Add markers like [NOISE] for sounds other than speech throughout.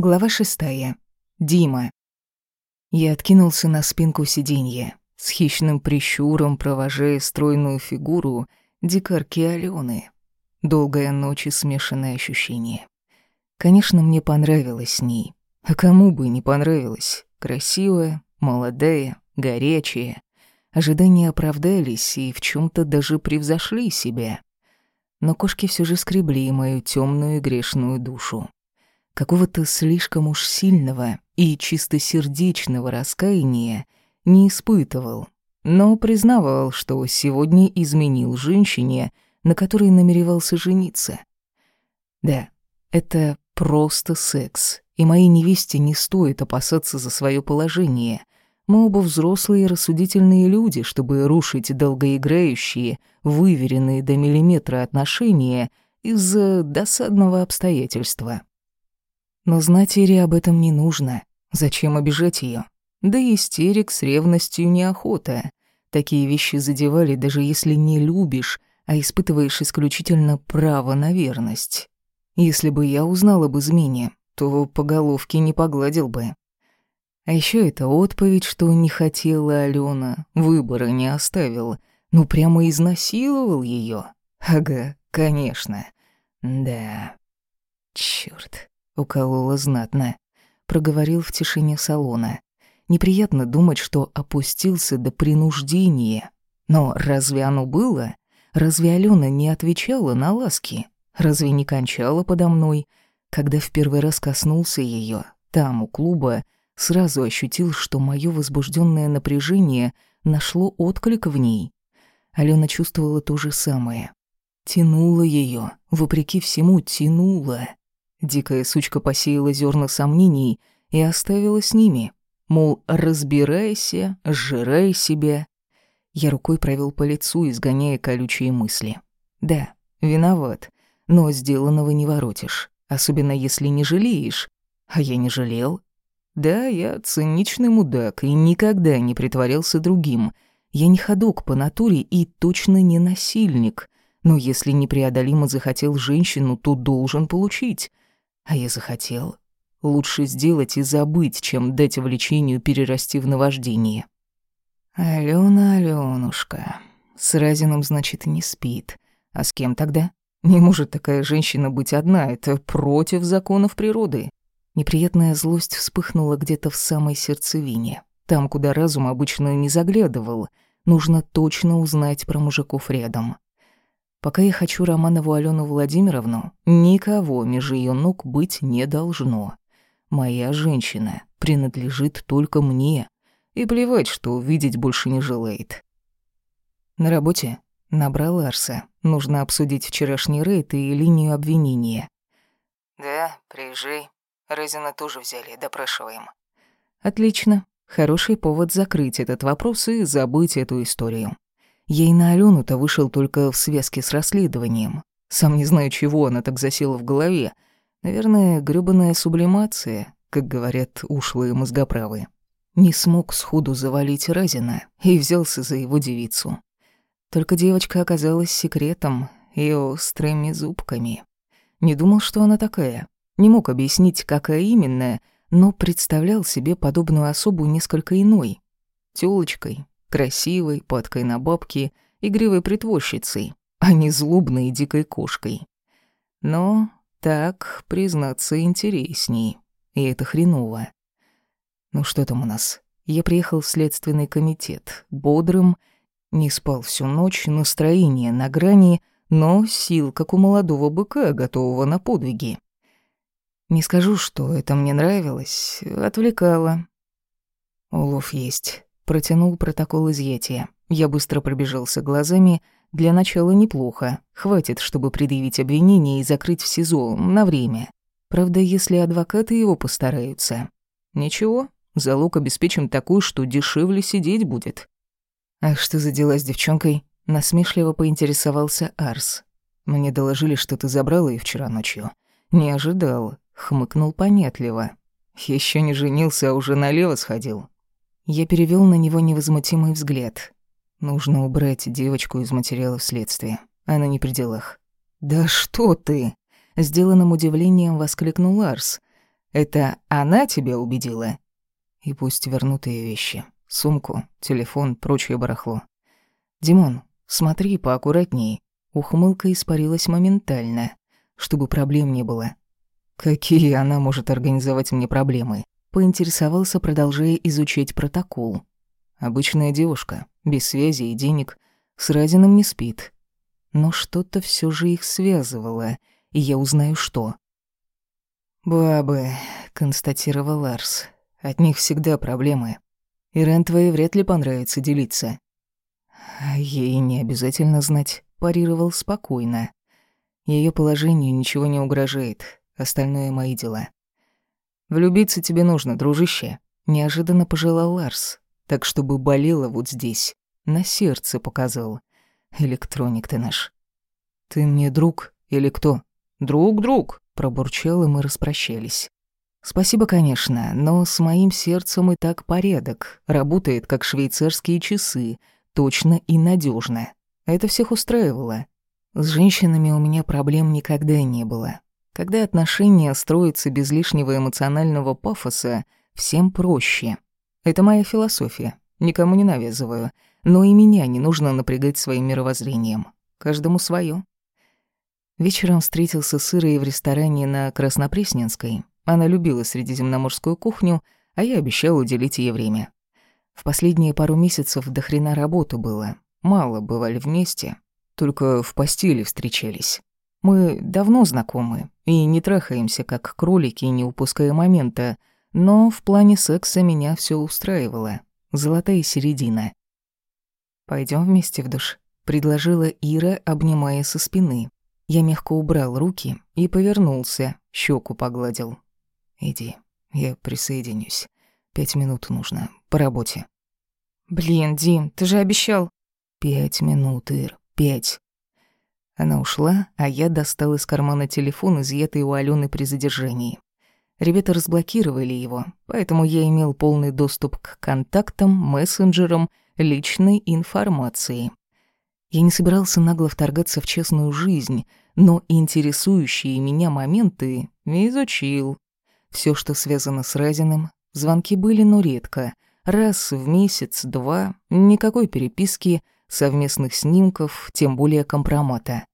Глава шестая. Дима. Я откинулся на спинку сиденья, с хищным прищуром провожая стройную фигуру дикарки Алены. Долгая ночь и смешанные ощущения. Конечно, мне понравилось с ней. А кому бы не понравилось? Красивая, молодая, горячая. Ожидания оправдались и в чем то даже превзошли себя. Но кошки все же скребли мою темную грешную душу какого-то слишком уж сильного и чистосердечного раскаяния не испытывал, но признавал, что сегодня изменил женщине, на которой намеревался жениться. Да, это просто секс, и моей невесте не стоит опасаться за свое положение. Мы оба взрослые рассудительные люди, чтобы рушить долгоиграющие, выверенные до миллиметра отношения из-за досадного обстоятельства. Но знать Ире об этом не нужно. Зачем обижать ее? Да и истерик с ревностью неохота. Такие вещи задевали, даже если не любишь, а испытываешь исключительно право на верность. Если бы я узнал об измене, то по головке не погладил бы. А еще это отповедь, что не хотела Алена, выбора не оставил, ну прямо изнасиловал ее. Ага, конечно. Да. Черт. Уколола знатно. Проговорил в тишине салона. Неприятно думать, что опустился до принуждения. Но разве оно было? Разве Алена не отвечала на ласки? Разве не кончала подо мной? Когда в первый раз коснулся ее, там, у клуба, сразу ощутил, что мое возбужденное напряжение нашло отклик в ней. Алена чувствовала то же самое. Тянула ее, вопреки всему тянула. Дикая сучка посеяла зерна сомнений и оставила с ними. Мол, разбирайся, сжирай себя. Я рукой провел по лицу, изгоняя колючие мысли. Да, виноват, но сделанного не воротишь, особенно если не жалеешь. А я не жалел. Да, я циничный мудак и никогда не притворялся другим. Я не ходок по натуре и точно не насильник. Но если непреодолимо захотел женщину, то должен получить. А я захотел. Лучше сделать и забыть, чем дать влечению перерасти в наваждение. Алена, Алёнушка. С Разином, значит, не спит. А с кем тогда? Не может такая женщина быть одна, это против законов природы. Неприятная злость вспыхнула где-то в самой сердцевине. Там, куда разум обычно не заглядывал. Нужно точно узнать про мужиков рядом. Пока я хочу Романову Алену Владимировну, никого между ее ног быть не должно. Моя женщина принадлежит только мне, и плевать, что видеть больше не желает. На работе набрал Арса. Нужно обсудить вчерашний рейд и линию обвинения. «Да, приезжай. Резина тоже взяли, допрашиваем». «Отлично. Хороший повод закрыть этот вопрос и забыть эту историю. Я и на Алену-то вышел только в связке с расследованием. Сам не знаю, чего она так засела в голове. Наверное, грёбаная сублимация, как говорят ушлые мозгоправы. Не смог сходу завалить Разина и взялся за его девицу. Только девочка оказалась секретом и острыми зубками. Не думал, что она такая. Не мог объяснить, какая именно, но представлял себе подобную особу несколько иной. Тёлочкой, красивой, падкой на бабки, игривой притворщицей, а не злобной дикой кошкой. Но так, признаться, интересней. И это хреново. Ну что там у нас? Я приехал в следственный комитет, бодрым, не спал всю ночь, настроение на грани, но сил, как у молодого быка, готового на подвиги. Не скажу, что это мне нравилось, отвлекало. Улов есть. Протянул протокол изъятия. Я быстро пробежался глазами. Для начала неплохо. Хватит, чтобы предъявить обвинение и закрыть в СИЗО на время. Правда, если адвокаты его постараются. Ничего, залог обеспечим такой, что дешевле сидеть будет. А что за дела с девчонкой? Насмешливо поинтересовался Арс. Мне доложили, что ты забрал ее вчера ночью. Не ожидал, хмыкнул понятливо. Еще не женился, а уже налево сходил. Я перевел на него невозмутимый взгляд. Нужно убрать девочку из материалов следствия. Она не при делах. «Да что ты!» Сделанным удивлением воскликнул Ларс. Это она тебя убедила? И пусть вернут ее вещи. Сумку, телефон, прочее барахло. Димон, смотри поаккуратней. Ухмылка испарилась моментально, чтобы проблем не было. Какие она может организовать мне проблемы? Поинтересовался, продолжая изучать протокол. Обычная девушка, без связи и денег, с Разиным не спит. Но что-то все же их связывало, и я узнаю, что. «Бабы», — констатировал Ларс, — «от них всегда проблемы. Ирен твоей вряд ли понравится делиться». А ей не обязательно знать, парировал спокойно. Ее положению ничего не угрожает, остальное мои дела. «Влюбиться тебе нужно, дружище», — неожиданно пожелал Ларс, так чтобы болело вот здесь, на сердце показал. Электроник ты наш. «Ты мне друг или кто?» «Друг, друг», — пробурчал, и мы распрощались. «Спасибо, конечно, но с моим сердцем и так порядок. Работает, как швейцарские часы, точно и надежно. Это всех устраивало. С женщинами у меня проблем никогда не было. Когда отношения строятся без лишнего эмоционального пафоса, всем проще. Это моя философия. Никому не навязываю. Но и меня не нужно напрягать своим мировоззрением. Каждому свое. Вечером встретился с Ирой в ресторане на Краснопресненской. Она любила средиземноморскую кухню, а я обещал уделить ей время. В последние пару месяцев до хрена работы было. Мало бывали вместе, только в постели встречались. Мы давно знакомы и не трахаемся, как кролики, не упуская момента, но в плане секса меня все устраивало. Золотая середина. Пойдем вместе в душ», — предложила Ира, обнимая со спины. Я мягко убрал руки и повернулся, щеку погладил. «Иди, я присоединюсь. Пять минут нужно, по работе». «Блин, Дим, ты же обещал...» «Пять минут, Ир, пять. Она ушла, а я достал из кармана телефон, изъятый у Алены при задержании. Ребята разблокировали его, поэтому я имел полный доступ к контактам, мессенджерам, личной информации. Я не собирался нагло вторгаться в честную жизнь, но интересующие меня моменты изучил. Все, что связано с Разиным, звонки были, но редко. Раз в месяц, два, никакой переписки — совместных снимков, тем более компромата.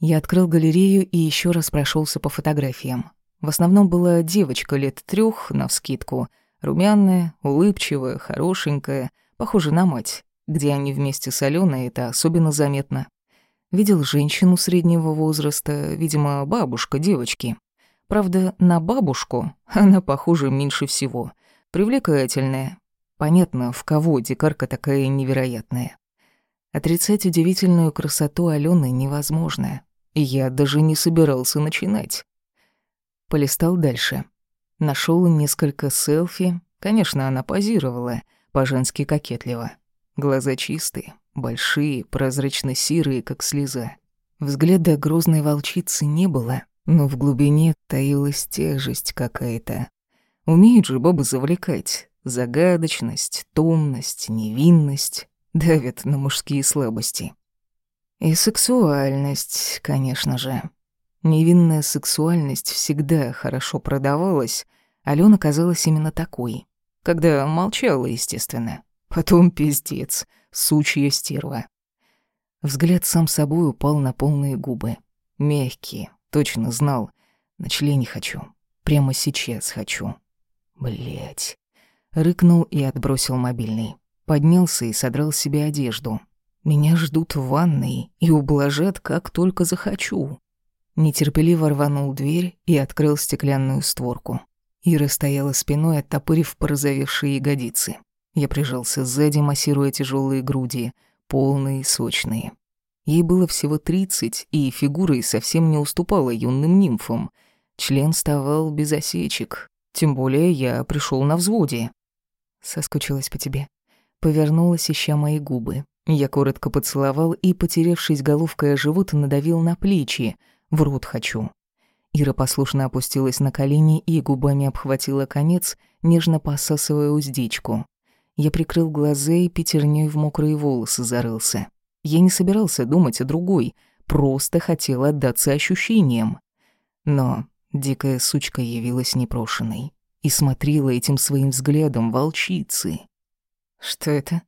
Я открыл галерею и еще раз прошелся по фотографиям. В основном была девочка лет трех, навскидку, румяная, улыбчивая, хорошенькая, похожа на мать. Где они вместе с Аленой, это особенно заметно. Видел женщину среднего возраста, видимо, бабушка девочки. Правда, на бабушку она похожа меньше всего. Привлекательная. Понятно, в кого дикарка такая невероятная. Отрицать удивительную красоту Алены невозможно, и я даже не собирался начинать. Полистал дальше. Нашел несколько селфи. Конечно, она позировала, по-женски кокетливо. Глаза чистые, большие, прозрачно-серые, как слеза. Взгляда грозной волчицы не было, но в глубине таилась тяжесть какая-то. Умеют же бабы завлекать. Загадочность, томность, невинность давит на мужские слабости. И сексуальность, конечно же. Невинная сексуальность всегда хорошо продавалась, Алена казалась именно такой. Когда молчала, естественно. Потом пиздец, сучья стерва. Взгляд сам собой упал на полные губы. Мягкие, точно знал. На члене хочу. Прямо сейчас хочу. Блять. Рыкнул и отбросил мобильный. Поднялся и содрал себе одежду. Меня ждут в ванной и ублажат, как только захочу. Нетерпеливо рванул дверь и открыл стеклянную створку. Ира стояла спиной, оттопырив порозовевшие ягодицы. Я прижался сзади, массируя тяжелые груди, полные, сочные. Ей было всего тридцать, и фигурой совсем не уступала юным нимфам. Член вставал без осечек. Тем более я пришел на взводе. Соскучилась по тебе повернулась, ища мои губы. Я коротко поцеловал и, потеревшись головкой о живот, надавил на плечи. В рот хочу. Ира послушно опустилась на колени и губами обхватила конец, нежно посасывая уздечку. Я прикрыл глаза и пятерней в мокрые волосы зарылся. Я не собирался думать о другой, просто хотел отдаться ощущениям. Но Дикая сучка явилась непрошенной и смотрела этим своим взглядом волчицы. Что это?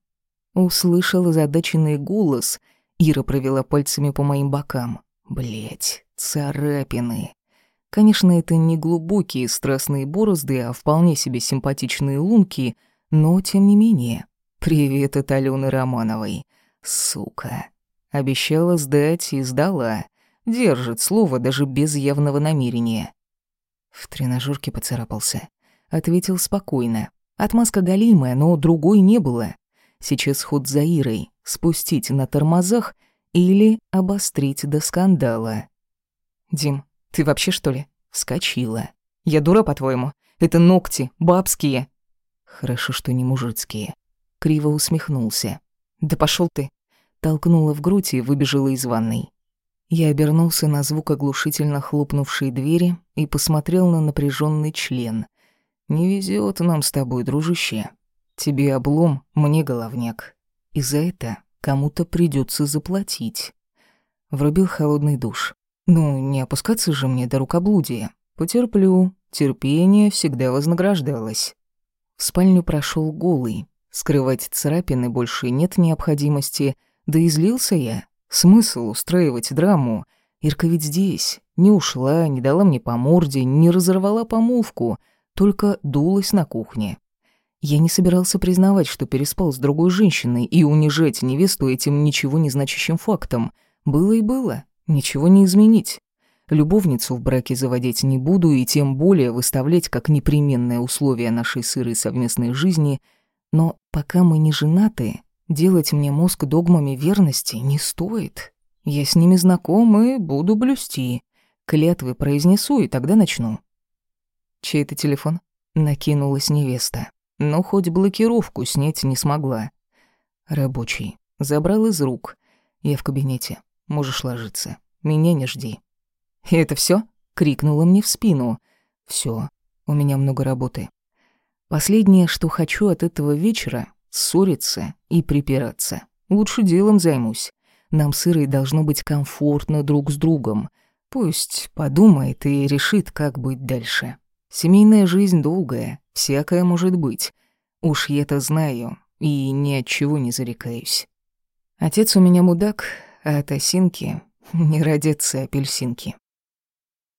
Услышал озадаченный голос. Ира провела пальцами по моим бокам. Блять, царапины. Конечно, это не глубокие страстные борозды, а вполне себе симпатичные лунки, но тем не менее. Привет от Алены Романовой. Сука. Обещала сдать и сдала. Держит слово даже без явного намерения. В тренажерке поцарапался. Ответил спокойно. Отмазка галимая, но другой не было. Сейчас ход за Ирой. Спустить на тормозах или обострить до скандала. Дим, ты вообще что ли? Вскочила. Я дура, по-твоему? Это ногти, бабские. Хорошо, что не мужицкие. Криво усмехнулся. Да пошел ты. Толкнула в грудь и выбежала из ванной. Я обернулся на звук оглушительно хлопнувшей двери и посмотрел на напряженный член. «Не везет нам с тобой, дружище. Тебе облом, мне головняк. И за это кому-то придется заплатить». Врубил холодный душ. Ну, не опускаться же мне до рукоблудия. Потерплю. Терпение всегда вознаграждалось. В спальню прошел голый. Скрывать царапины больше нет необходимости. Да и злился я. Смысл устраивать драму? Ирка ведь здесь. Не ушла, не дала мне по морде, не разорвала помолвку, только дулась на кухне. Я не собирался признавать, что переспал с другой женщиной и унижать невесту этим ничего не значащим фактом. Было и было. Ничего не изменить. Любовницу в браке заводить не буду и тем более выставлять как непременное условие нашей сырой совместной жизни, но пока мы не женаты, делать мне мозг догмами верности не стоит. Я с ними знаком и буду блюсти. Клятвы произнесу и тогда начну. Чей это телефон? Накинулась невеста. Но хоть блокировку снять не смогла. Рабочий. Забрал из рук. Я в кабинете. Можешь ложиться. Меня не жди». «И это все? крикнула мне в спину. Все. У меня много работы. Последнее, что хочу от этого вечера — ссориться и припираться. Лучше делом займусь. Нам с Ирой должно быть комфортно друг с другом. Пусть подумает и решит, как быть дальше. Семейная жизнь долгая, всякое может быть. Уж я это знаю и ни от чего не зарекаюсь. Отец у меня мудак, а от осинки [LAUGHS] не родятся апельсинки.